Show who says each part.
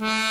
Speaker 1: Mm-hmm.